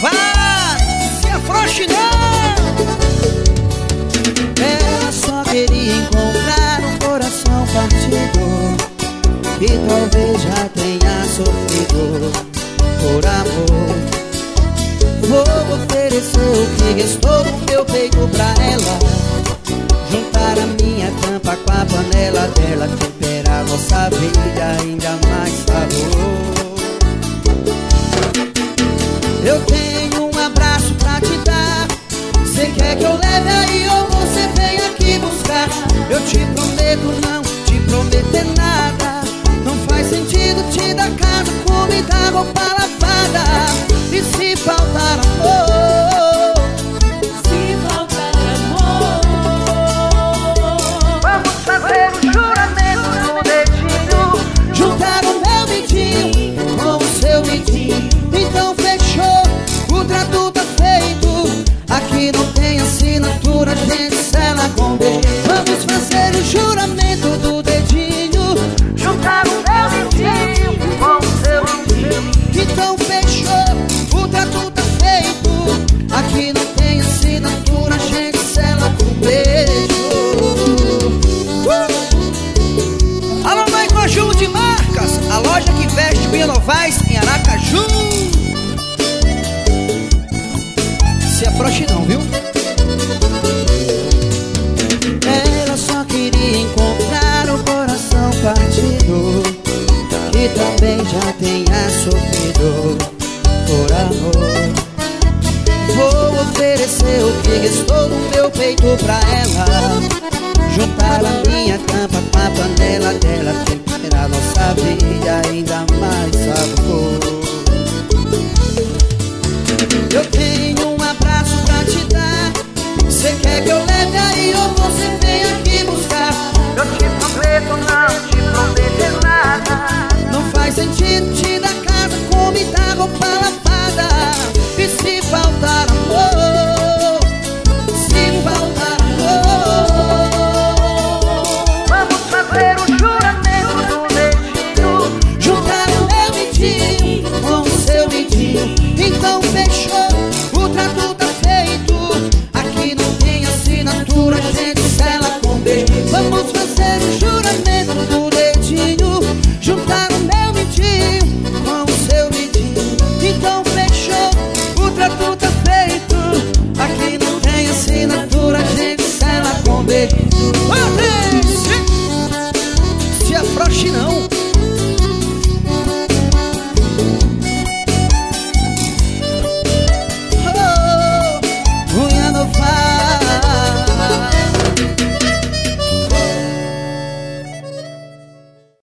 Vai, se afrouxe não Ela só queria encontrar um coração partido Que talvez já tenha sofrido por amor. Vou oferecer o que restou do meu peito pra ela Juntar a minha tampa com a panela dela Temperar nossa vida ainda mais Eu tenho um abraço pra te dar. Você quer que eu leve aí ou você vem aqui buscar? Eu te prometo não te prometer nada. Não faz sentido te dar casa, comida, roupa Pura gente. Também já tenha sofrido por amor. Vou oferecer o que restou do meu peito pra ela Se afroche não.